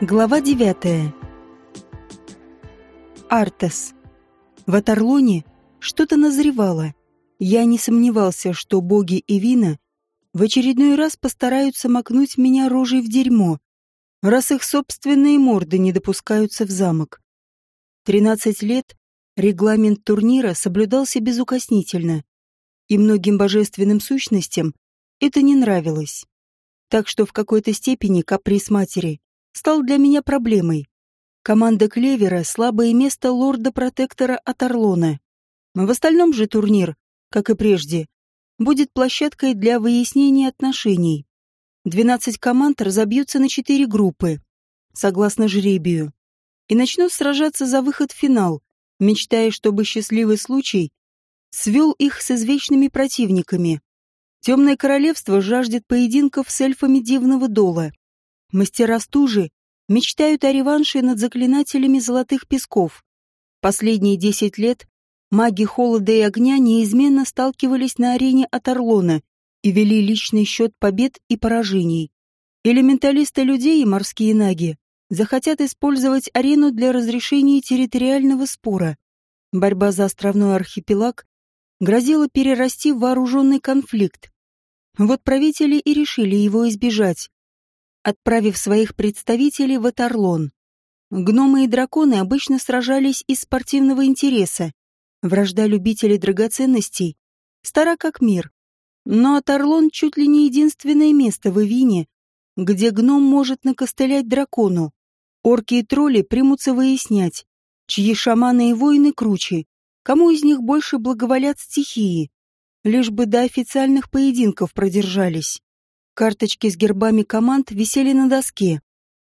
Глава 9. Артес. В Атарлоне что-то назревало. Я не сомневался, что боги и вина в очередной раз постараются макнуть меня рожей в дерьмо, раз их собственные морды не допускаются в замок. Тринадцать лет регламент турнира соблюдался безукоснительно, и многим божественным сущностям это не нравилось. Так что в какой-то степени каприз матери стал для меня проблемой. Команда Клевера — слабое место лорда-протектора от Орлона. В остальном же турнир, как и прежде, будет площадкой для выяснения отношений. 12 команд разобьются на четыре группы, согласно жребию, и начнут сражаться за выход в финал, мечтая, чтобы счастливый случай свел их с извечными противниками. Темное королевство жаждет поединков с эльфами дивного дола. Мастера стужи мечтают о реванше над заклинателями золотых песков. Последние десять лет маги холода и огня неизменно сталкивались на арене от Орлона и вели личный счет побед и поражений. Элементалисты людей и морские наги захотят использовать арену для разрешения территориального спора. Борьба за островной архипелаг грозила перерасти в вооруженный конфликт. Вот правители и решили его избежать, отправив своих представителей в Этарлон. Гномы и драконы обычно сражались из спортивного интереса. Вражда любителей драгоценностей стара как мир. Но Атарлон чуть ли не единственное место в Ивине, где гном может накостылять дракону. Орки и тролли примутся выяснять, чьи шаманы и воины круче, кому из них больше благоволят стихии, лишь бы до официальных поединков продержались. Карточки с гербами команд висели на доске.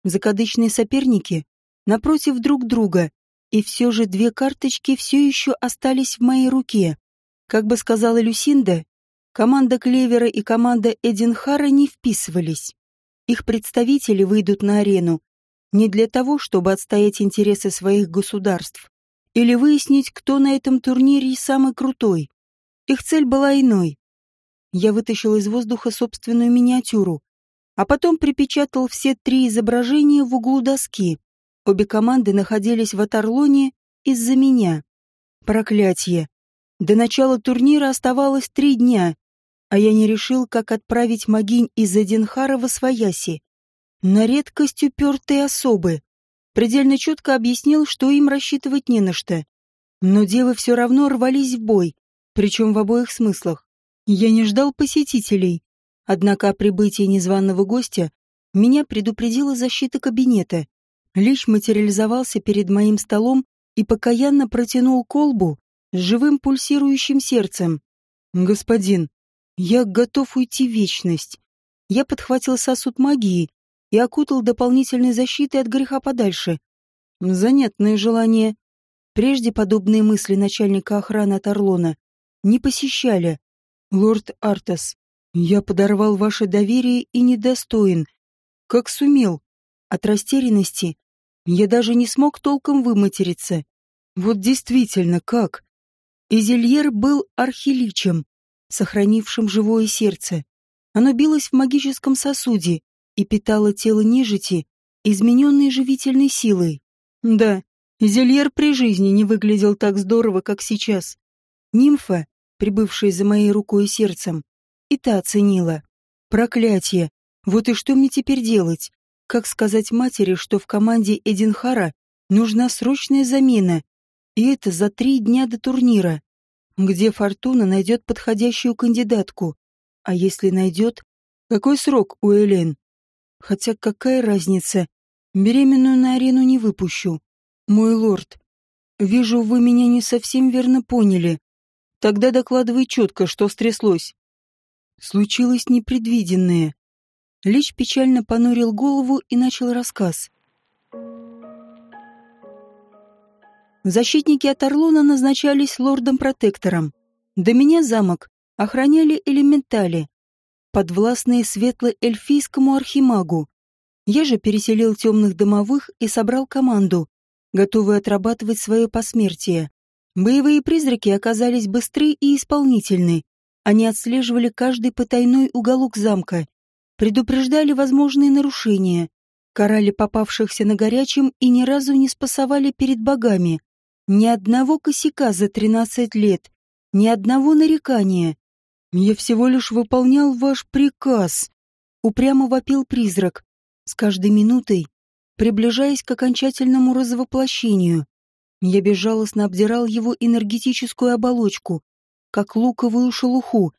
Закадычные соперники напротив друг друга, и все же две карточки все еще остались в моей руке. Как бы сказала Люсинда, команда Клевера и команда Эдинхара не вписывались. Их представители выйдут на арену не для того, чтобы отстоять интересы своих государств или выяснить, кто на этом турнире самый крутой. Их цель была иной я вытащил из воздуха собственную миниатюру, а потом припечатал все три изображения в углу доски. Обе команды находились в Атарлоне из-за меня. Проклятье. До начала турнира оставалось три дня, а я не решил, как отправить могинь из Эдинхара в Освояси. На редкость упертые особы. Предельно четко объяснил, что им рассчитывать не на что. Но девы все равно рвались в бой, причем в обоих смыслах. Я не ждал посетителей, однако о прибытии незваного гостя меня предупредила защита кабинета. Лишь материализовался перед моим столом и покаянно протянул колбу с живым пульсирующим сердцем. «Господин, я готов уйти в вечность». Я подхватил сосуд магии и окутал дополнительной защитой от греха подальше. Занятное желание. Прежде подобные мысли начальника охраны от Орлона не посещали, «Лорд Артас, я подорвал ваше доверие и недостоин. Как сумел. От растерянности я даже не смог толком выматериться. Вот действительно, как? Изельер был архиличем, сохранившим живое сердце. Оно билось в магическом сосуде и питало тело нежити, измененной живительной силой. Да, Изельер при жизни не выглядел так здорово, как сейчас. Нимфа прибывшая за моей рукой и сердцем, и та оценила. Проклятие! Вот и что мне теперь делать? Как сказать матери, что в команде Эдинхара нужна срочная замена, и это за три дня до турнира, где Фортуна найдет подходящую кандидатку, а если найдет, какой срок у Элен? Хотя какая разница, беременную на арену не выпущу. Мой лорд, вижу, вы меня не совсем верно поняли. Тогда докладывай четко, что стряслось. Случилось непредвиденное. Лич печально понурил голову и начал рассказ. Защитники от Орлона назначались лордом-протектором. До меня замок охраняли элементали, подвластные светло-эльфийскому архимагу. Я же переселил темных домовых и собрал команду, готовую отрабатывать свое посмертие. Боевые призраки оказались быстры и исполнительны. Они отслеживали каждый потайной уголок замка, предупреждали возможные нарушения. Карали попавшихся на горячем и ни разу не спасовали перед богами. Ни одного косяка за тринадцать лет, ни одного нарекания. Я всего лишь выполнял ваш приказ. Упрямо вопил призрак, с каждой минутой приближаясь к окончательному развоплощению. Я безжалостно обдирал его энергетическую оболочку, как луковую шелуху,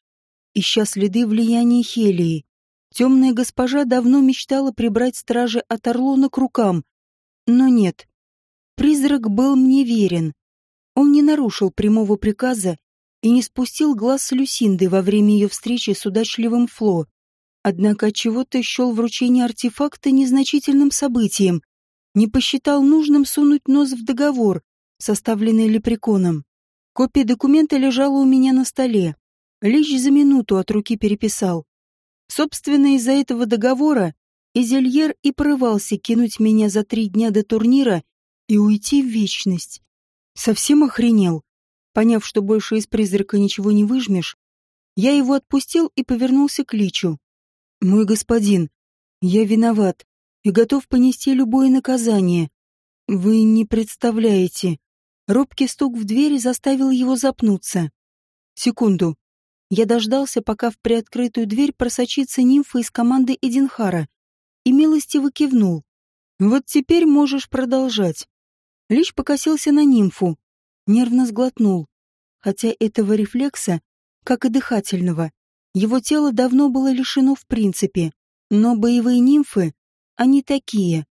ища следы влияния Хелии. Темная госпожа давно мечтала прибрать стражи от Орлона к рукам, но нет. Призрак был мне верен. Он не нарушил прямого приказа и не спустил глаз с Люсинды во время ее встречи с удачливым Фло. Однако чего-то счел вручение артефакта незначительным событием, не посчитал нужным сунуть нос в договор, составленный лепреконом. Копия документа лежала у меня на столе. Лишь за минуту от руки переписал. Собственно, из-за этого договора Изельер и порывался кинуть меня за три дня до турнира и уйти в вечность. Совсем охренел. Поняв, что больше из призрака ничего не выжмешь, я его отпустил и повернулся к Личу. «Мой господин, я виноват и готов понести любое наказание. Вы не представляете». Робкий стук в дверь заставил его запнуться. Секунду. Я дождался, пока в приоткрытую дверь просочится нимфа из команды Эдинхара, и милостиво кивнул. «Вот теперь можешь продолжать». Лишь покосился на нимфу, нервно сглотнул. Хотя этого рефлекса, как и дыхательного, его тело давно было лишено в принципе. Но боевые нимфы, они такие.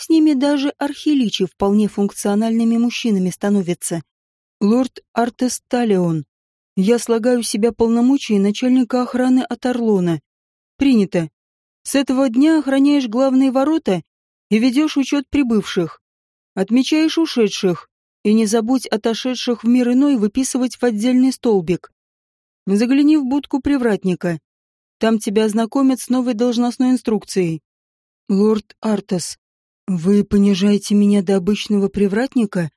С ними даже архиличи вполне функциональными мужчинами становятся. Лорд Артес Талион. Я слагаю себя полномочия начальника охраны от Орлона. Принято. С этого дня охраняешь главные ворота и ведешь учет прибывших. Отмечаешь ушедших. И не забудь отошедших в мир иной выписывать в отдельный столбик. Загляни в будку привратника. Там тебя ознакомят с новой должностной инструкцией. Лорд Артас, вы понижаете меня до обычного привратника?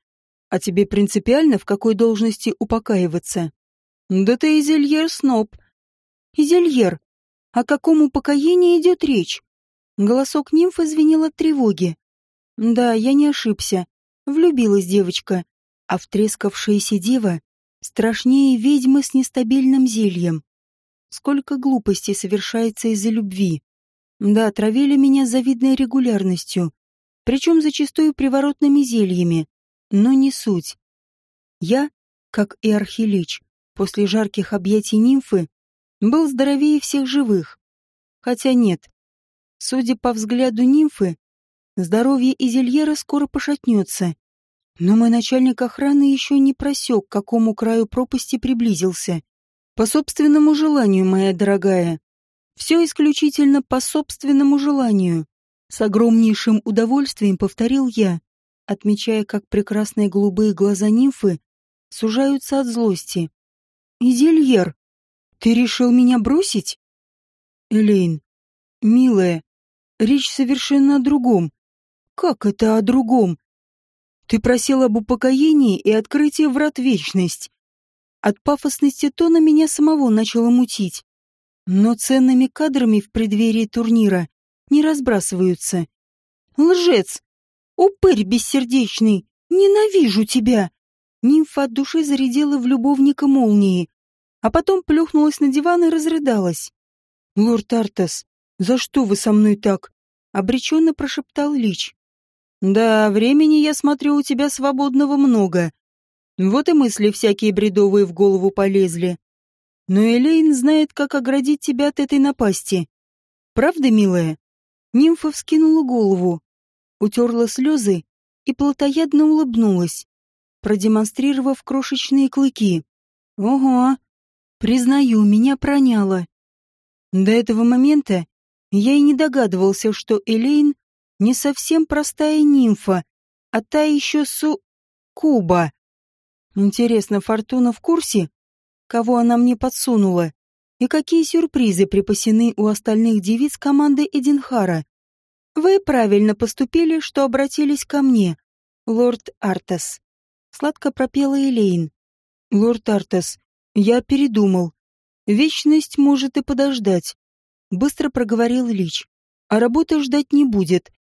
А тебе принципиально в какой должности упокаиваться? Да ты Изельер Сноб. Изельер, о каком упокоении идет речь? Голосок нимфы звенел от тревоги. Да, я не ошибся. Влюбилась девочка, а втрескавшаяся дева страшнее ведьмы с нестабильным зельем. Сколько глупостей совершается из-за любви. Да, травили меня завидной регулярностью, причем зачастую приворотными зельями, но не суть. Я, как и Архилич, после жарких объятий нимфы, был здоровее всех живых. Хотя нет. Судя по взгляду нимфы, здоровье Изельера скоро пошатнется. Но мой начальник охраны еще не просек, к какому краю пропасти приблизился. По собственному желанию, моя дорогая. Все исключительно по собственному желанию. С огромнейшим удовольствием повторил я, отмечая, как прекрасные голубые глаза нимфы сужаются от злости. «Изельер, ты решил меня бросить?» «Элейн, милая, речь совершенно о другом». «Как это о другом?» Ты просил об упокоении и открытии врат вечность. От пафосности тона меня самого начало мутить. Но ценными кадрами в преддверии турнира не разбрасываются. Лжец! Упырь бессердечный! Ненавижу тебя! Нимфа от души зарядила в любовника молнии, а потом плюхнулась на диван и разрыдалась. «Лорд Артас, за что вы со мной так?» — обреченно прошептал Лич. Да, времени, я смотрю, у тебя свободного много. Вот и мысли всякие бредовые в голову полезли. Но Элейн знает, как оградить тебя от этой напасти. Правда, милая? Нимфа вскинула голову, утерла слезы и плотоядно улыбнулась, продемонстрировав крошечные клыки. Ого! Признаю, меня проняло. До этого момента я и не догадывался, что Элейн не совсем простая нимфа, а та еще су... Куба. Интересно, Фортуна в курсе, кого она мне подсунула, и какие сюрпризы припасены у остальных девиц команды Эдинхара? Вы правильно поступили, что обратились ко мне, лорд Артас. Сладко пропела Элейн. Лорд Артас, я передумал. Вечность может и подождать. Быстро проговорил Лич. А работа ждать не будет.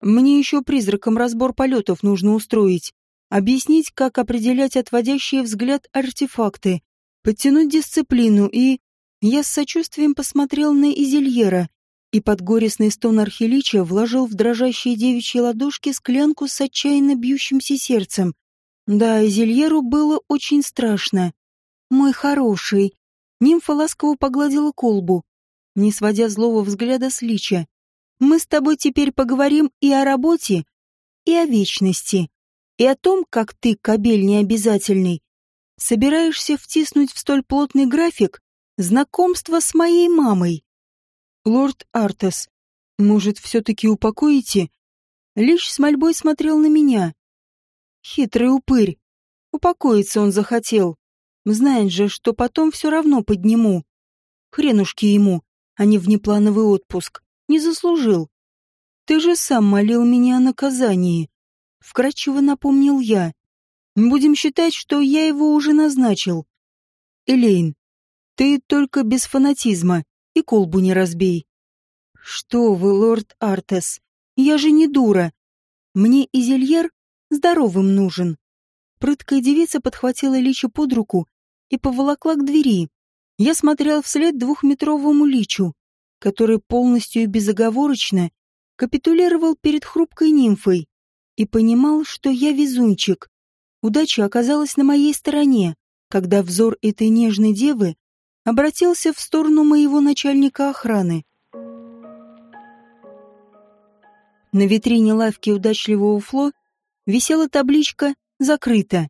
Мне еще призраком разбор полетов нужно устроить, объяснить, как определять отводящие взгляд артефакты, подтянуть дисциплину и... Я с сочувствием посмотрел на Изельера и под горестный стон Архилича вложил в дрожащие девичьи ладошки склянку с отчаянно бьющимся сердцем. Да, Изельеру было очень страшно. «Мой хороший!» Нимфа ласково погладила колбу, не сводя злого взгляда с Лича. «Мы с тобой теперь поговорим и о работе, и о вечности, и о том, как ты, кобель необязательный, собираешься втиснуть в столь плотный график знакомство с моей мамой. Лорд Артес, может, все-таки упокоите? Лишь с мольбой смотрел на меня. Хитрый упырь. Упокоиться он захотел. Знает же, что потом все равно подниму. Хренушки ему, а не внеплановый отпуск. Не заслужил. Ты же сам молил меня о наказании. Вкратчиво напомнил я. Будем считать, что я его уже назначил. Элейн, ты только без фанатизма и колбу не разбей. Что вы, лорд Артес, я же не дура. Мне Изельер здоровым нужен. Прыткая девица подхватила Личу под руку и поволокла к двери. Я смотрел вслед двухметровому Личу, который полностью и безоговорочно капитулировал перед хрупкой нимфой и понимал, что я везунчик. Удача оказалась на моей стороне, когда взор этой нежной девы обратился в сторону моего начальника охраны. На витрине лавки удачливого Фло висела табличка «Закрыто».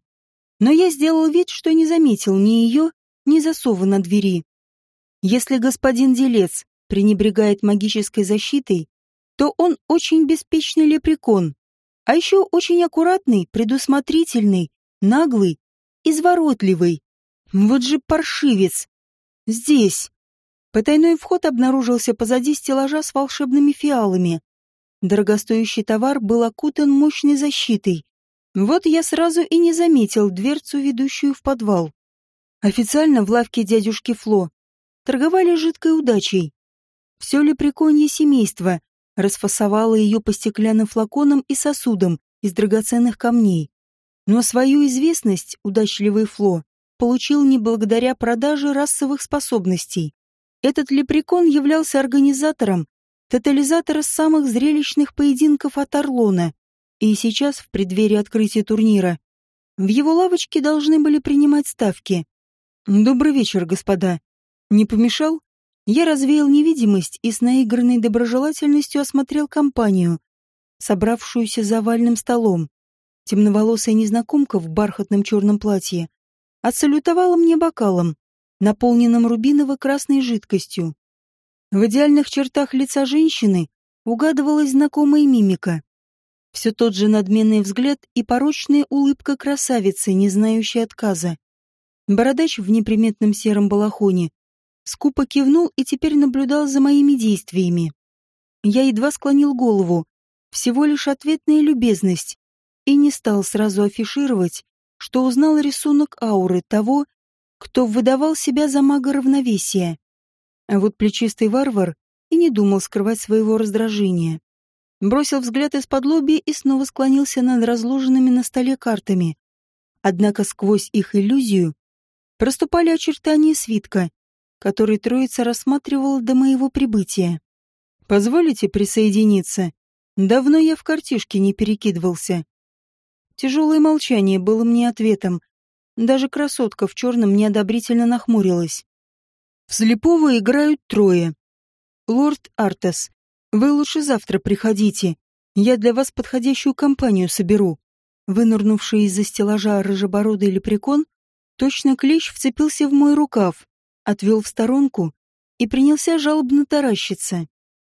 Но я сделал вид, что не заметил ни ее, ни засова на двери. Если господин Делец пренебрегает магической защитой, то он очень беспечный лепрекон, а еще очень аккуратный, предусмотрительный, наглый, изворотливый. Вот же паршивец, Здесь. Потайной вход обнаружился позади стеллажа с волшебными фиалами. Дорогостоящий товар был окутан мощной защитой. Вот я сразу и не заметил дверцу, ведущую в подвал. Официально в лавке дядюшки Фло торговали жидкой удачей. Все лепреконье семейство расфасовало ее по стеклянным флаконам и сосудам из драгоценных камней. Но свою известность удачливый Фло получил не благодаря продаже расовых способностей. Этот лепрекон являлся организатором тотализатора самых зрелищных поединков от Орлона, и сейчас, в преддверии открытия турнира, в его лавочке должны были принимать ставки. «Добрый вечер, господа. Не помешал?» Я развеял невидимость и с наигранной доброжелательностью осмотрел компанию, собравшуюся за овальным столом. Темноволосая незнакомка в бархатном черном платье отсалютовала мне бокалом, наполненным рубиново-красной жидкостью. В идеальных чертах лица женщины угадывалась знакомая мимика. Все тот же надменный взгляд и порочная улыбка красавицы, не знающей отказа. Бородач в неприметном сером балахоне скупо кивнул и теперь наблюдал за моими действиями. Я едва склонил голову, всего лишь ответная любезность, и не стал сразу афишировать, что узнал рисунок ауры того, кто выдавал себя за мага равновесия. А вот плечистый варвар и не думал скрывать своего раздражения. Бросил взгляд из-под лобья и снова склонился над разложенными на столе картами. Однако сквозь их иллюзию проступали очертания свитка, который троица рассматривала до моего прибытия. «Позволите присоединиться? Давно я в картишке не перекидывался. Тяжелое молчание было мне ответом. Даже красотка в черном неодобрительно нахмурилась. В слепого играют трое. Лорд Артес, вы лучше завтра приходите. Я для вас подходящую компанию соберу. Вынырнувший из-за стеллажа рыжебородый лепрекон, точно клещ вцепился в мой рукав, отвел в сторонку и принялся жалобно таращиться.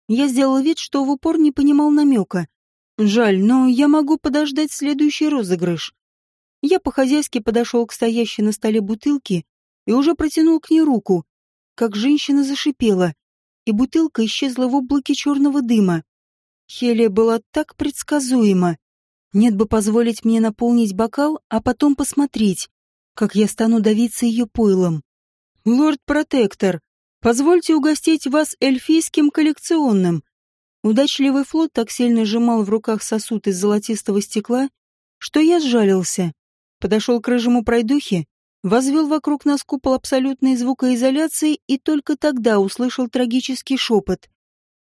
Я сделал вид, что в упор не понимал намека, Жаль, но я могу подождать следующий розыгрыш. Я по-хозяйски подошел к стоящей на столе бутылке и уже протянул к ней руку, как женщина зашипела, и бутылка исчезла в облаке черного дыма. Хелия была так предсказуема. Нет бы позволить мне наполнить бокал, а потом посмотреть, как я стану давиться ее пойлом. «Лорд-протектор, позвольте угостить вас эльфийским коллекционным», Удачливый флот так сильно сжимал в руках сосуд из золотистого стекла, что я сжалился. Подошел к рыжему пройдухе, возвел вокруг нас купол абсолютной звукоизоляции и только тогда услышал трагический шепот.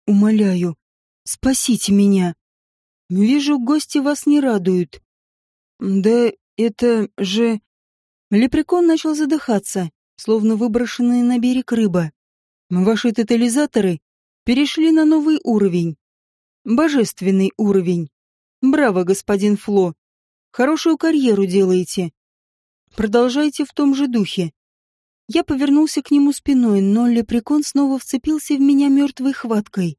«Умоляю, спасите меня. Вижу, гости вас не радуют». «Да это же...» Лепрекон начал задыхаться, словно выброшенная на берег рыба. «Ваши тотализаторы перешли на новый уровень. Божественный уровень. Браво, господин Фло. Хорошую карьеру делаете. Продолжайте в том же духе. Я повернулся к нему спиной, но лепрекон снова вцепился в меня мертвой хваткой.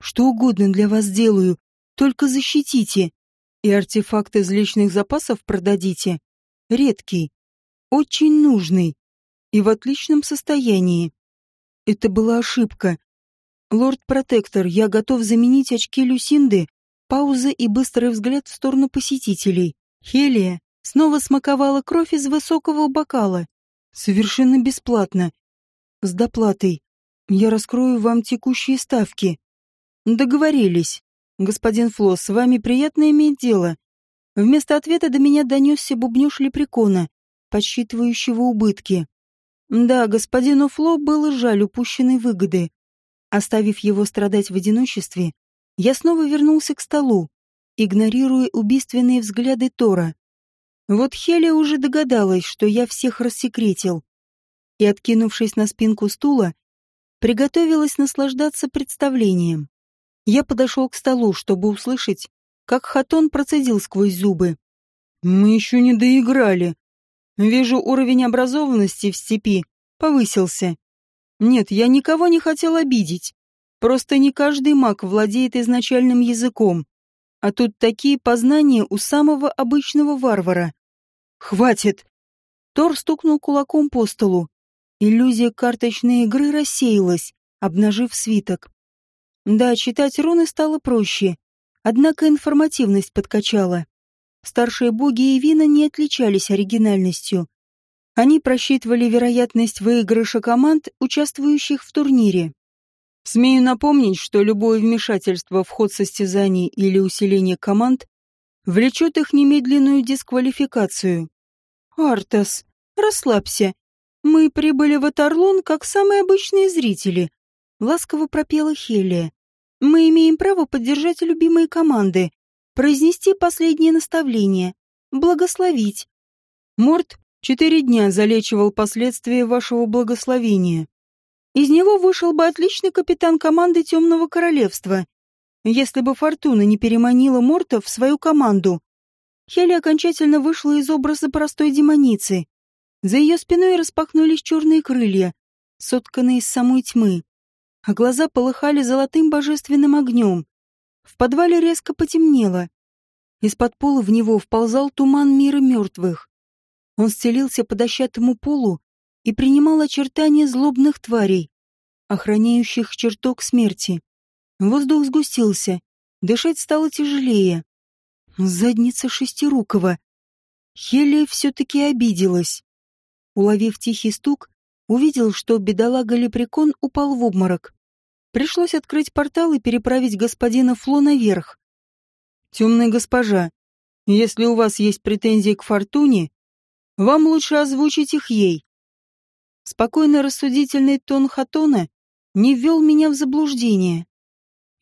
Что угодно для вас делаю, только защитите. И артефакт из личных запасов продадите. Редкий, очень нужный и в отличном состоянии. Это была ошибка. Лорд-протектор, я готов заменить очки Люсинды, пауза и быстрый взгляд в сторону посетителей. Хелия снова смаковала кровь из высокого бокала. Совершенно бесплатно. С доплатой. Я раскрою вам текущие ставки. Договорились. Господин Фло, с вами приятно иметь дело. Вместо ответа до меня донесся бубнёж лепрекона, подсчитывающего убытки. Да, господину Фло было жаль упущенной выгоды. Оставив его страдать в одиночестве, я снова вернулся к столу, игнорируя убийственные взгляды Тора. Вот Хеля уже догадалась, что я всех рассекретил. И, откинувшись на спинку стула, приготовилась наслаждаться представлением. Я подошел к столу, чтобы услышать, как Хатон процедил сквозь зубы. «Мы еще не доиграли. Вижу, уровень образованности в степи повысился. Нет, я никого не хотел обидеть. Просто не каждый маг владеет изначальным языком. А тут такие познания у самого обычного варвара. Хватит! Тор стукнул кулаком по столу. Иллюзия карточной игры рассеялась, обнажив свиток. Да, читать руны стало проще, однако информативность подкачала. Старшие боги и вина не отличались оригинальностью. Они просчитывали вероятность выигрыша команд, участвующих в турнире. Смею напомнить, что любое вмешательство в ход состязаний или усиление команд влечет их немедленную дисквалификацию. «Артас, расслабься. Мы прибыли в Атарлон как самые обычные зрители», — ласково пропела Хелия. «Мы имеем право поддержать любимые команды, произнести последнее наставление, благословить. Морт Четыре дня залечивал последствия вашего благословения. Из него вышел бы отличный капитан команды Темного Королевства, если бы Фортуна не переманила Морта в свою команду. Хели окончательно вышла из образа простой демоницы. За ее спиной распахнулись черные крылья, сотканные из самой тьмы, а глаза полыхали золотым божественным огнем. В подвале резко потемнело. Из-под пола в него вползал туман мира мертвых. Он стелился по дощатому полу и принимал очертания злобных тварей, охраняющих чертог смерти. Воздух сгустился, дышать стало тяжелее. Задница шестирукого. Хелия все-таки обиделась. Уловив тихий стук, увидел, что бедолага-лепрекон упал в обморок. Пришлось открыть портал и переправить господина Фло наверх. «Темная госпожа, если у вас есть претензии к Фортуне, вам лучше озвучить их ей. Спокойно рассудительный тон Хатона не ввел меня в заблуждение.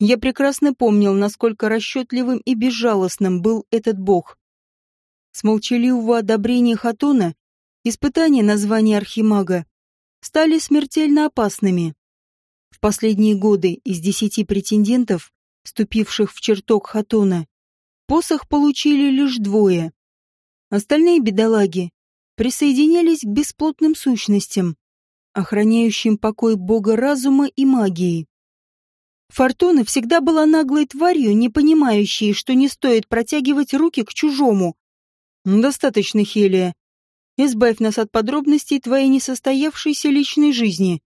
Я прекрасно помнил, насколько расчетливым и безжалостным был этот бог. С молчаливого одобрения Хатона испытания на звание архимага стали смертельно опасными. В последние годы из десяти претендентов, вступивших в чертог Хатона, посох получили лишь двое. Остальные бедолаги присоединялись к бесплотным сущностям, охраняющим покой бога разума и магии. Фортуна всегда была наглой тварью, не понимающей, что не стоит протягивать руки к чужому. Достаточно, Хелия. Избавь нас от подробностей твоей несостоявшейся личной жизни.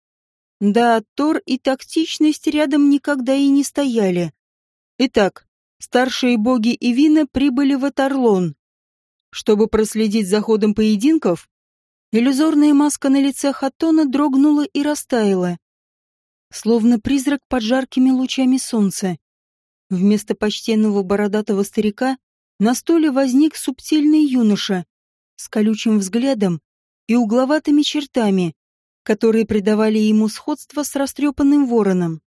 Да, Тор и тактичность рядом никогда и не стояли. Итак, старшие боги и вина прибыли в Атарлон. Чтобы проследить за ходом поединков, иллюзорная маска на лице Хаттона дрогнула и растаяла. словно призрак под жаркими лучами солнца. Вместо почтенного бородатого старика на стуле возник субтильный юноша с колючим взглядом и угловатыми чертами, которые придавали ему сходство с растрепанным вороном.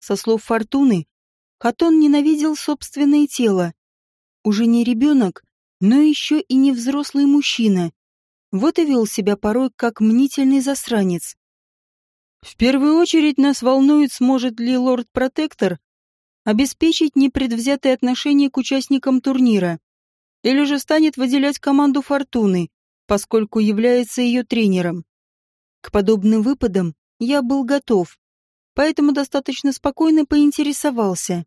Со слов Фортуны, Хатон ненавидел собственное тело. Уже не ребенок, но еще и не взрослый мужчина. Вот и вел себя порой как мнительный засранец. В первую очередь нас волнует, сможет ли лорд-протектор обеспечить непредвзятое отношение к участникам турнира, или же станет выделять команду Фортуны, поскольку является ее тренером. К подобным выпадам я был готов, поэтому достаточно спокойно поинтересовался.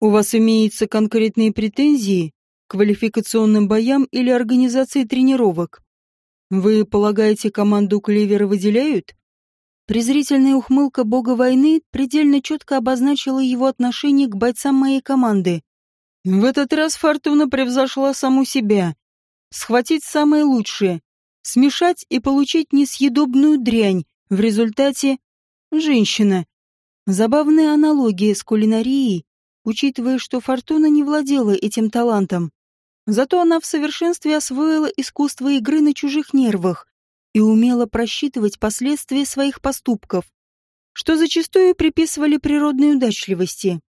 У вас имеются конкретные претензии квалификационным боям или организации тренировок? Вы полагаете, команду Клевера выделяют? Презрительная ухмылка бога войны предельно четко обозначила его отношение к бойцам моей команды. В этот раз Фортуна превзошла саму себя. Схватить самое лучшее, смешать и получить несъедобную дрянь, в результате — женщина. Забавная аналогия с кулинарией, учитывая, что Фортуна не владела этим талантом. Зато она в совершенстве освоила искусство игры на чужих нервах, и умела просчитывать последствия своих поступков, что зачастую приписывали природной удачливости.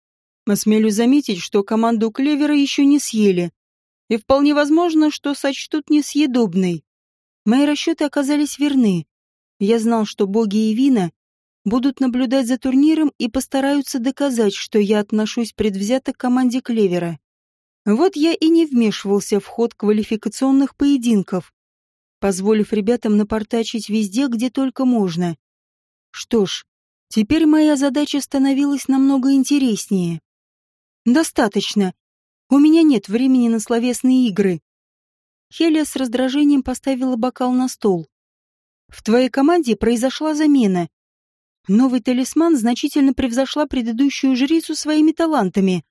Осмелюсь заметить, что команду Клевера еще не съели, и вполне возможно, что сочтут несъедобной. Мои расчеты оказались верны. Я знал, что боги и вина будут наблюдать за турниром и постараются доказать, что я отношусь предвзято к команде Клевера. Вот я и не вмешивался в ход квалификационных поединков, позволив ребятам напортачить везде, где только можно. Что ж, теперь моя задача становилась намного интереснее. Достаточно. У меня нет времени на словесные игры. Хелия с раздражением поставила бокал на стол. В твоей команде произошла замена. Новый талисман значительно превзошла предыдущую жрицу своими талантами.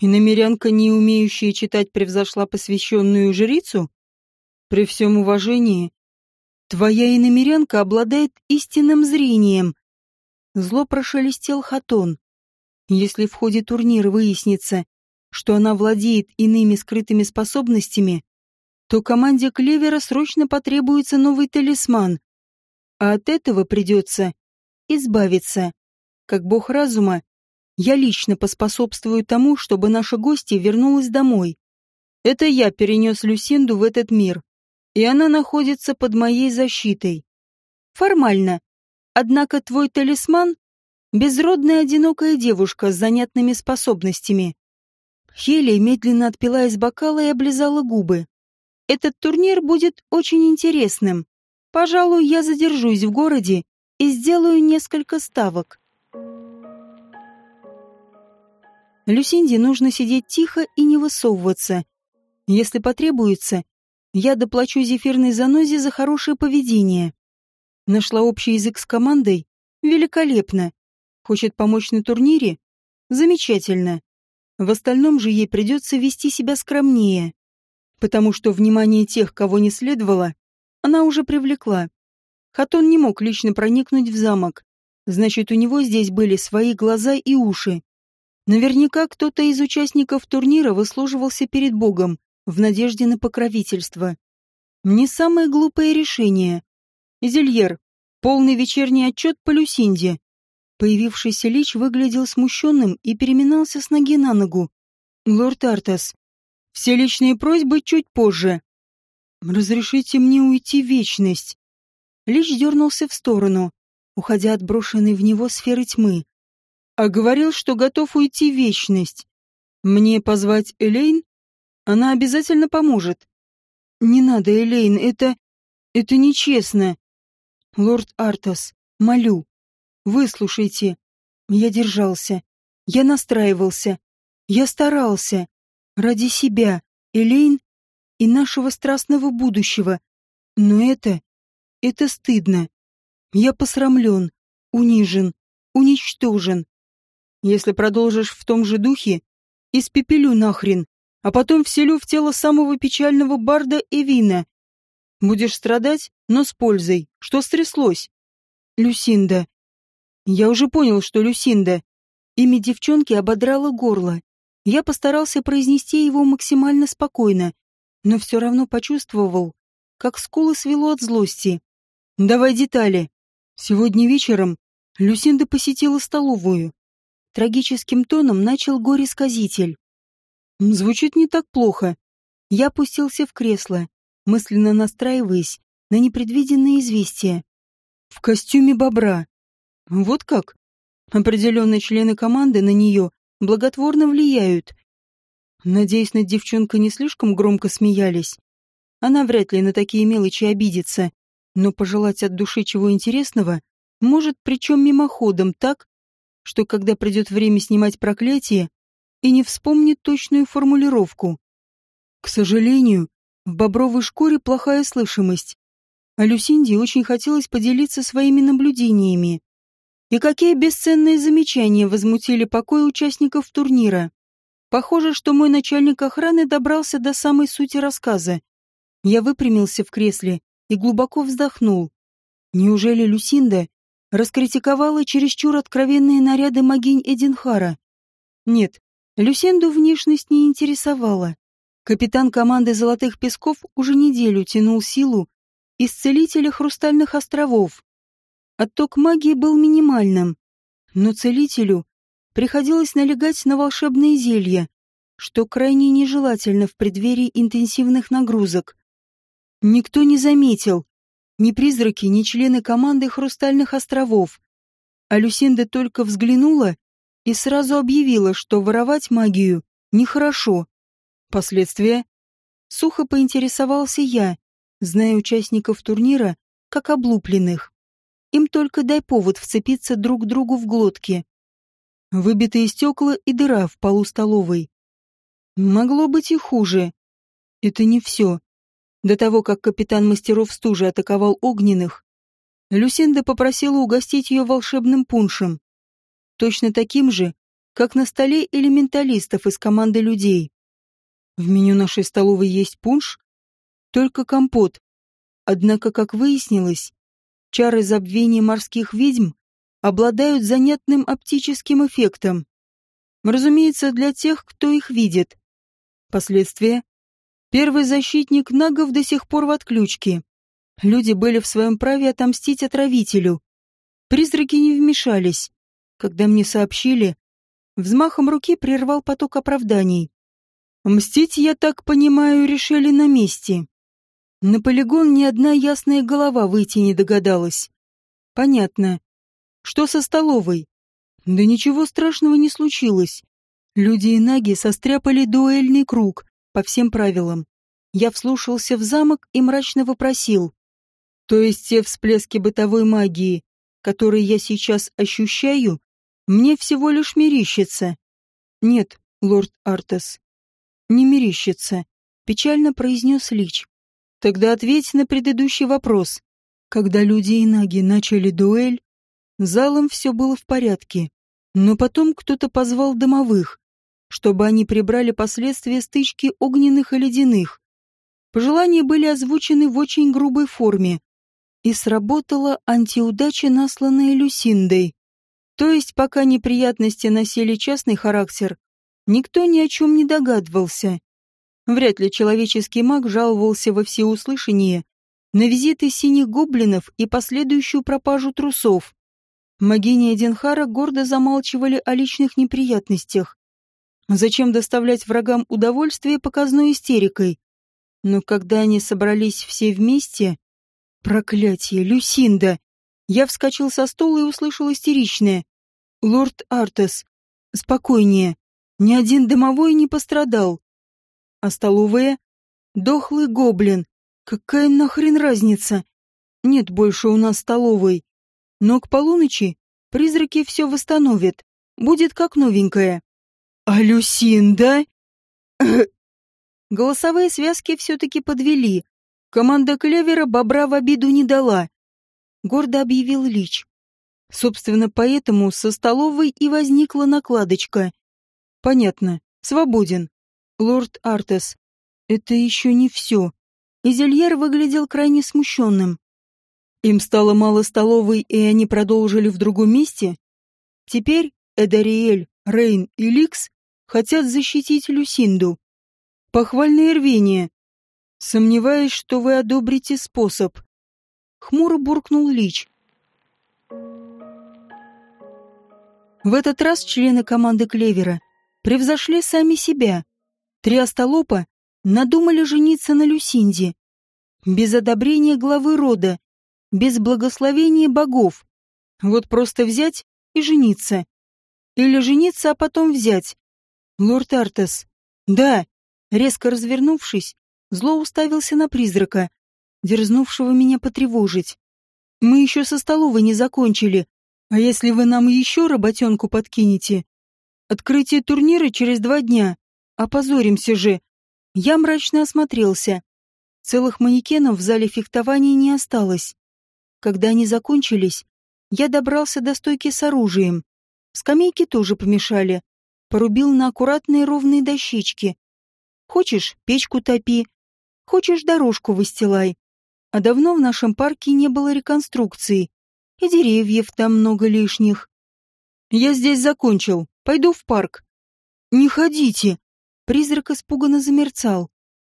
И намерянка, не умеющая читать, превзошла посвященную жрицу? При всем уважении, твоя иномерянка обладает истинным зрением. Зло прошелестел Хатон. Если в ходе турнира выяснится, что она владеет иными скрытыми способностями, то команде Клевера срочно потребуется новый талисман. А от этого придется избавиться. Как бог разума, я лично поспособствую тому, чтобы наша гостья вернулась домой. Это я перенес Люсинду в этот мир и она находится под моей защитой. Формально. Однако твой талисман — безродная одинокая девушка с занятными способностями. Хелия медленно отпила из бокала и облизала губы. Этот турнир будет очень интересным. Пожалуй, я задержусь в городе и сделаю несколько ставок. Люсинде нужно сидеть тихо и не высовываться. Если потребуется, я доплачу зефирной занозе за хорошее поведение. Нашла общий язык с командой? Великолепно. Хочет помочь на турнире? Замечательно. В остальном же ей придется вести себя скромнее. Потому что внимание тех, кого не следовало, она уже привлекла. Хатон не мог лично проникнуть в замок. Значит, у него здесь были свои глаза и уши. Наверняка кто-то из участников турнира выслуживался перед Богом, в надежде на покровительство. Не самое глупое решение. Изельер, полный вечерний отчет по Люсинде. Появившийся Лич выглядел смущенным и переминался с ноги на ногу. «Лорд Артас, все личные просьбы чуть позже. Разрешите мне уйти в вечность». Лич дернулся в сторону, уходя от брошенной в него сферы тьмы. А говорил, что готов уйти в вечность. Мне позвать Элейн? Она обязательно поможет. Не надо, Элейн, это... это нечестно. Лорд Артас, молю, выслушайте. Я держался. Я настраивался. Я старался. Ради себя, Элейн и нашего страстного будущего. Но это... это стыдно. Я посрамлен, унижен, уничтожен. Если продолжишь в том же духе, испепелю нахрен а потом вселю в тело самого печального барда Эвина. Будешь страдать, но с пользой. Что стряслось? Люсинда. Я уже понял, что Люсинда. Имя девчонки ободрало горло. Я постарался произнести его максимально спокойно, но все равно почувствовал, как скулы свело от злости. «Давай детали. Сегодня вечером Люсинда посетила столовую. Трагическим тоном начал горе-сказитель. Звучит не так плохо. Я опустился в кресло, мысленно настраиваясь на непредвиденное известие. В костюме бобра. Вот как? Определенные члены команды на нее благотворно влияют. Надеюсь, над девчонкой не слишком громко смеялись. Она вряд ли на такие мелочи обидится, но пожелать от души чего интересного может, причем мимоходом, так, что когда придет время снимать проклятие, и не вспомнит точную формулировку. К сожалению, в бобровой шкуре плохая слышимость, а Люсинде очень хотелось поделиться своими наблюдениями. И какие бесценные замечания возмутили покой участников турнира. Похоже, что мой начальник охраны добрался до самой сути рассказа. Я выпрямился в кресле и глубоко вздохнул. Неужели Люсинда раскритиковала чересчур откровенные наряды могинь Эдинхара? Нет, Люсинду внешность не интересовала. Капитан команды «Золотых песков» уже неделю тянул силу исцелителя Хрустальных островов. Отток магии был минимальным, но целителю приходилось налегать на волшебные зелья, что крайне нежелательно в преддверии интенсивных нагрузок. Никто не заметил, ни призраки, ни члены команды Хрустальных островов. А Люсинда только взглянула и сразу объявила, что воровать магию нехорошо. Последствия? Сухо поинтересовался я, зная участников турнира как облупленных. Им только дай повод вцепиться друг другу в глотки. Выбитые стекла и дыра в полу столовой. Могло быть и хуже. Это не все. До того, как капитан мастеров стужи атаковал огненных, Люсинда попросила угостить ее волшебным пуншем. Точно таким же, как на столе элементалистов из команды людей. В меню нашей столовой есть пунш, только компот. Однако, как выяснилось, чары забвения морских ведьм обладают занятным оптическим эффектом. Разумеется, для тех, кто их видит. Последствия. Первый защитник нагов до сих пор в отключке. Люди были в своем праве отомстить отравителю. Призраки не вмешались. Когда мне сообщили, взмахом руки прервал поток оправданий. Мстить, я так понимаю, решили на месте. На полигон ни одна ясная голова выйти не догадалась. Понятно. Что со столовой? Да ничего страшного не случилось. Люди и наги состряпали дуэльный круг по всем правилам. Я вслушался в замок и мрачно вопросил. То есть те всплески бытовой магии, которые я сейчас ощущаю, мне всего лишь мерещится? Нет, лорд Артес, не мерещится, печально произнес Лич. Тогда ответь на предыдущий вопрос. Когда люди и наги начали дуэль, залом все было в порядке. Но потом кто-то позвал домовых, чтобы они прибрали последствия стычки огненных и ледяных. Пожелания были озвучены в очень грубой форме. И сработала антиудача, насланная Люсиндой. То есть, пока неприятности носили частный характер, Никто ни о чем не догадывался. Вряд ли человеческий маг жаловался во всеуслышание на визиты синих гоблинов и последующую пропажу трусов. Магини Эденхара гордо замалчивали о личных неприятностях. Зачем доставлять врагам удовольствие показной истерикой? Но когда они собрались все вместе... Проклятие, Люсинда! Я вскочил со стула и услышал истеричное. «Лорд Артес, спокойнее. Ни один домовой не пострадал. А столовая? Дохлый гоблин. Какая нахрен разница? Нет больше у нас столовой. Но к полуночи призраки все восстановят. Будет как новенькая. А Люсинда? Голосовые связки все-таки подвели. Команда Клевера бобра в обиду не дала. Гордо объявил Лич. Собственно, поэтому со столовой и возникла накладочка. Понятно. Свободен. Лорд Артес. Это еще не все. Изельер выглядел крайне смущенным. Им стало мало столовой, и они продолжили в другом месте? Теперь Эдариэль, Рейн и Ликс хотят защитить Люсинду. Похвальное рвение. Сомневаюсь, что вы одобрите способ. Хмуро буркнул Лич. В этот раз члены команды Клевера превзошли сами себя. Три остолопа надумали жениться на Люсинде. Без одобрения главы рода, без благословения богов. Вот просто взять и жениться. Или жениться, а потом взять. Лорд Артес. Да. Резко развернувшись, зло уставился на призрака, дерзнувшего меня потревожить. Мы еще со столовой не закончили. А если вы нам еще работенку подкинете? Открытие турнира через два дня. Опозоримся же. Я мрачно осмотрелся. Целых манекенов в зале фехтования не осталось. Когда они закончились, я добрался до стойки с оружием. Скамейки тоже помешали. Порубил на аккуратные ровные дощечки. Хочешь, печку топи. Хочешь, дорожку выстилай. А давно в нашем парке не было реконструкции. И деревьев там много лишних. Я здесь закончил. Пойду в парк. Не ходите. Призрак испуганно замерцал.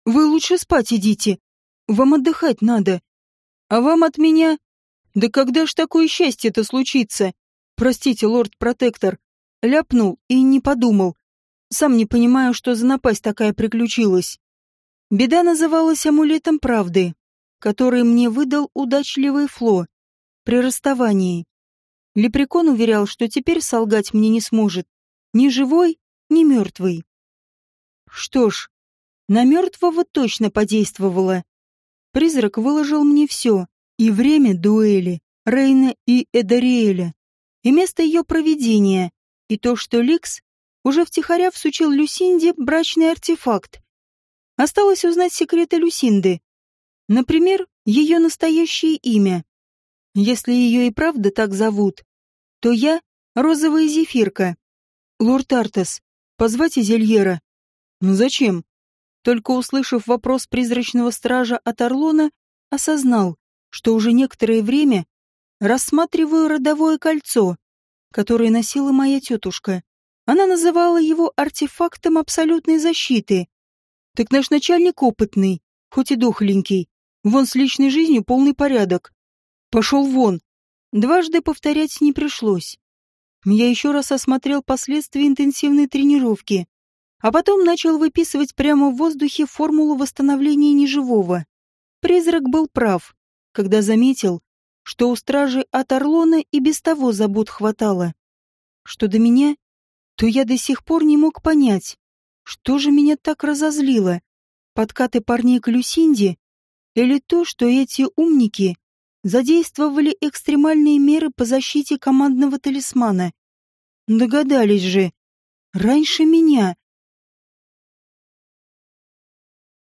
Вы лучше спать идите. Вам отдыхать надо. А вам от меня да когда ж такое счастье-то случится? Простите, лорд-протектор. Ляпнул и не подумал. Сам не понимаю, что за напасть такая приключилась. Беда называлась амулетом правды, который мне выдал удачливый Фло при расставании. Лепрекон уверял, что теперь солгать мне не сможет. Ни живой, ни мертвый. Что ж, на мертвого точно подействовало. Призрак выложил мне все, и время дуэли Рейна и Эдариэля, и место ее проведения, и то, что Ликс уже втихаря всучил Люсинде брачный артефакт. Осталось узнать секреты Люсинды. Например, ее настоящее имя. Если ее и правда так зовут, то я — розовая зефирка. Лорд Артес, позвать Изельера. Зачем? Только услышав вопрос призрачного стража от Орлона, осознал, что уже некоторое время рассматриваю родовое кольцо, которое носила моя тетушка. Она называла его артефактом абсолютной защиты. Так наш начальник опытный, хоть и дохленький, вон с личной жизнью полный порядок. Пошел вон. Дважды повторять не пришлось. Я еще раз осмотрел последствия интенсивной тренировки, а потом начал выписывать прямо в воздухе формулу восстановления неживого. Призрак был прав когда заметил, что у стражи от Орлона и без того забот хватало. Что до меня, то я до сих пор не мог понять, что же меня так разозлило, подкаты парней к Люсинде или то, что эти умники задействовали экстремальные меры по защите командного талисмана. Догадались же. Раньше меня.